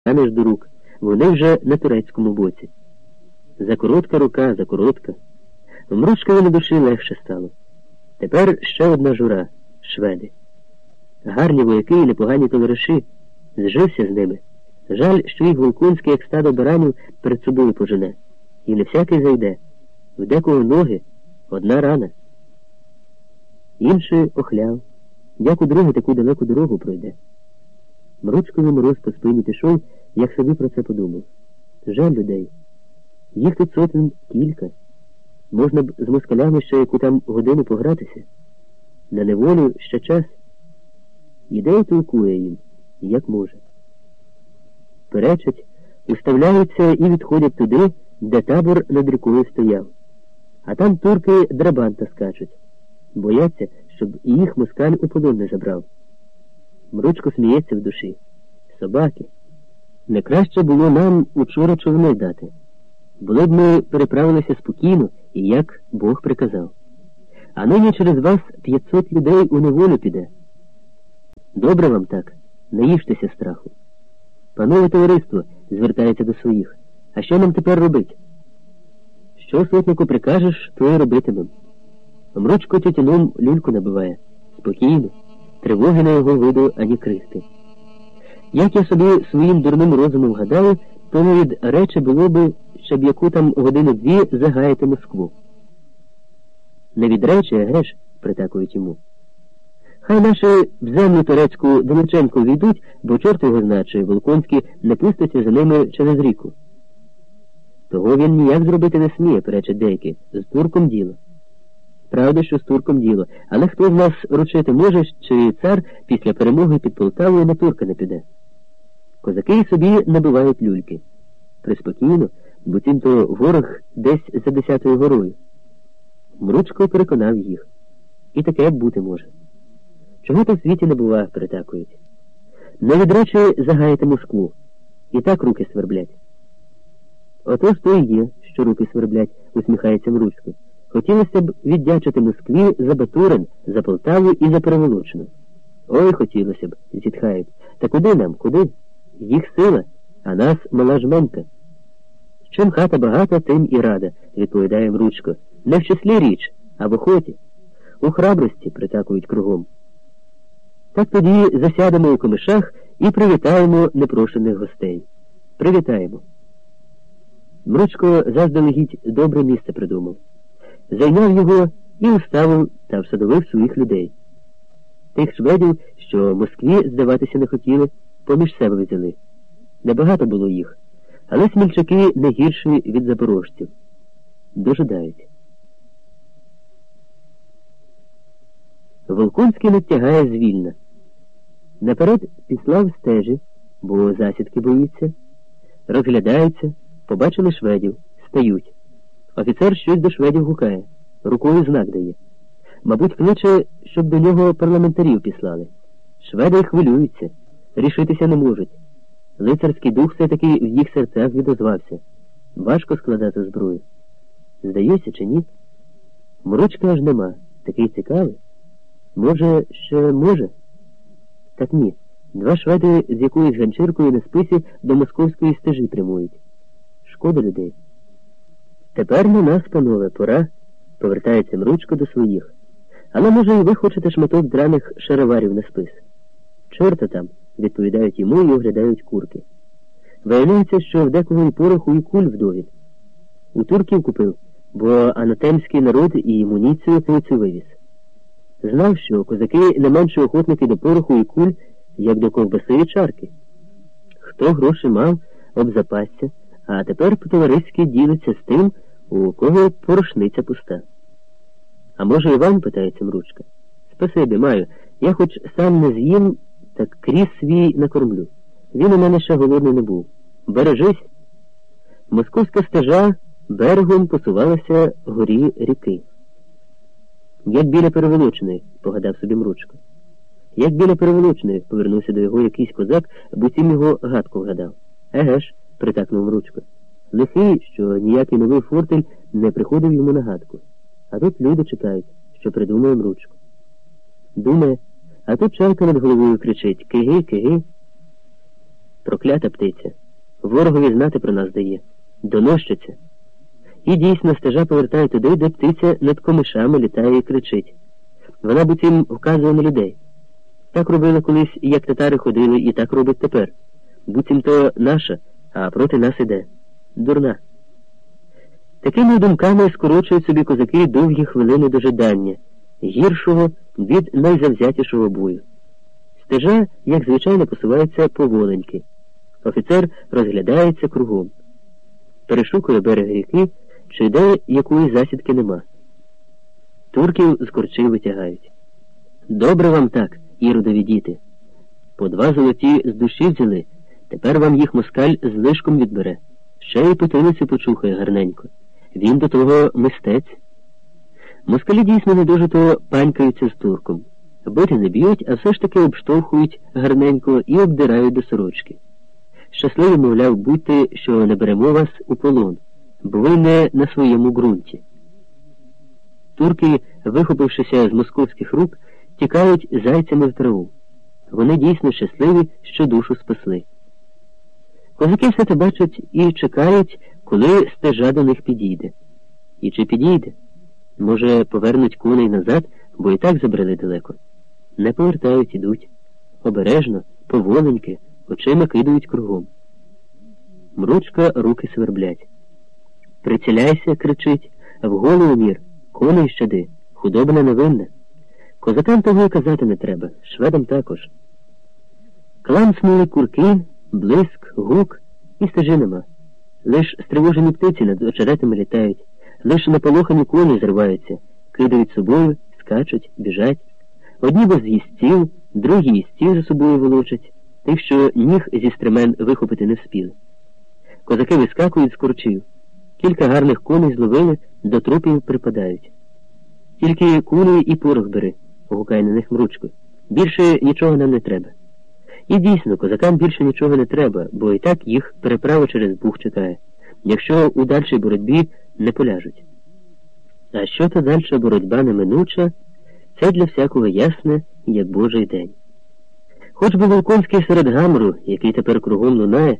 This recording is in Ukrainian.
станеш до рук, вони вже на турецькому боці. Закоротка рука, закоротка. Мручкові на душі легше стало. Тепер ще одна жура шведи. Гарні вояки і непогані товариші. Зжився з ними. Жаль, що їх Волкунський, як стадо баранів, перед собою пожене. І не всякий зайде. В декого ноги одна рана. Інший охляв, як у друге таку далеку дорогу пройде. Мручкові мороз по спині пішов, як собі про це подумав. Жаль людей. Їх тут сотень кілька. Можна б з москалями ще яку там годину погратися. На неволю ще час. Ідея толкує їм, як може. Перечать, уставляються і відходять туди, де табор над рікою стояв. А там турки драбанта скачуть. Бояться, щоб і їх москаль у полон не забрав. Мручко сміється в душі. Собаки. Не краще було нам учора човни дати. Були б ми переправилися спокійно і як Бог приказав. А нині через вас 500 людей у неволю піде. Добре вам так, не їжтеся страху. Панове товариство звертається до своїх. А що нам тепер робить? Що сотнику прикажеш, то й робитимем. Мрочко тютюном люльку набиває. Спокійно, тривоги на його виду ані крихти. Як я собі своїм дурним розумом гадаю, то не від речі було би, щоб яку там годину-дві загаяти Москву. Не від речі, а геш, притакують йому. Хай наші в землю турецьку Дониченко війдуть, бо чорт його значить, Волконський не пуститься за ними через ріку. Того він ніяк зробити не сміє, перечить деякі, з турком діло. Правда, що з турком діло, але хто з нас ручити може, чи цар після перемоги під Полтавою на турка не піде? Козаки собі набивають люльки. Приспокійно, бо то ворог десь за десятою горою. Мручко переконав їх. І таке бути може. Чого то в світі не бува, притакують. Не від речі загаяти Москву. І так руки сверблять. Отож то і є, що руки сверблять, усміхається Мручко. Хотілося б віддячити Москві за Батурин, за Полтаву і за Переволочну. Ой, хотілося б, зітхають. Та куди нам, куди? Їх сила, а нас мала жменька. Чим хата багата, тим і рада, відповідає Мручко. Не в числі річ, а в охоті. У храбрості притакують кругом. Так тоді засядемо у комишах і привітаємо непрошених гостей. Привітаємо. Мручко заздалегідь добре місце придумав. Зайняв його і уставив та всадовив своїх людей. Тих шведів, що Москві здаватися не хотіли, поміж себе взяли. Небагато було їх, але смільчаки не гірші від запорожців. Дожидають. Волконський натягає звільна. Наперед післав стежі, бо засідки боїться, розглядаються, побачили шведів, стають. Офіцер щось до шведів гукає, рукою знак дає. Мабуть, кличе, щоб до нього парламентарів післали. Шведи хвилюються, рішитися не можуть. Лицарський дух все-таки в їх серцях відозвався. Важко складати зброю. Здається, чи ні? Морочка аж нема. Такий цікавий. Може, ще може? Так ні. Два шведи з якоюсь ганчіркою на списі до московської стежі прямують. Шкода людей. Тепер на нас, панове, пора. Повертається Мручко до своїх. Але, може, і ви хочете шматок драних шароварів на спис. Чорта там, відповідають йому і оглядають курки. Виявляється, що в декого і пороху і куль вдовід. У турків купив, бо анатемський народ і муніцію цю вивіз. Знав, що козаки не менше охотники до пороху і куль, як до ковбаси і чарки. Хто гроші мав, обзапасся, а тепер по-товариськи ділиться з тим, у кого порошниця пуста. А може і вам, питається Мручка. Спасибі, маю. Я хоч сам не з'їм, так кріс свій накормлю. Він у мене ще голодний не був. Бережись. Московська стежа берегом посувалася горі ріки. Як біля переволочної, погадав собі Мручко. Як біля переволочної, повернувся до його якийсь козак, буцім його гадку вгадав. Еге ж, притакнув Мручко. Лихий, що ніякий новий фортель не приходив йому на гадку. А тут люди чекають, що придумає Мручко. Думає, а тут чарка над головою кричить Киги, киги. Проклята птиця. Ворогові знати про нас дає. Донощиться. І дійсно стежа повертає туди, де птиця над комишами літає і кричить. Вона буцім вказує на людей. Так робили колись, як татари ходили, і так робить тепер. Буцім то наша, а проти нас іде. Дурна. Такими думками скорочують собі козаки довгі хвилини дожидання, гіршого від найзавзятішого бою. Стежа, як звичайно, посувається поволеньки. Офіцер розглядається кругом. Перешукує берег ріки, чи де якої засідки нема. Турків з корчи витягають. Добре вам так, іродові діти. По два золоті з душі взяли, тепер вам їх москаль з лишком відбере. Ще й потилицю почухає гарненько. Він до того мистець. Москалі дійсно не дуже то панькаються з турком. Бити не б'ють, а все ж таки обштовхують гарненько і обдирають до сорочки. Щасливі, мовляв, будьте, що не беремо вас у полон, бо ви не на своєму ґрунті. Турки, вихопившися з московських рук, тікають зайцями в траву. Вони дійсно щасливі, що душу спасли. Козаки все це бачать і чекають, коли стежа до них підійде. І чи підійде? Може, повернуть коней назад, бо і так забрали далеко. Не повертають, ідуть. Обережно, поволеньки, очима кидають кругом. Мручка руки сверблять. Приціляйся, кричить, в голову мір, коней щади, худобна невинна. Козакам того й казати не треба, шведам також. Кламснули курки, блиск, гук і стежи нема. Лиш стривожені птиці над очеретами літають, лиш наполохані коні зриваються, кидають собою, скачуть, біжать. Одні без їстів, другі їстів за собою волочать, тих, що ніг зі стремен вихопити не вспіли. Козаки вискакують з курчів. Кілька гарних коней зловили, до трупів припадають. Тільки кулі і порох бери, гукає на них мручко. Більше нічого нам не треба. І дійсно, козакам більше нічого не треба, бо і так їх переправа через Буг чекає, якщо у дальшій боротьбі не поляжуть. А що то дальша боротьба неминуча, це для всякого ясне, як Божий день. Хоч би Волконський серед гамру, який тепер кругом лунає,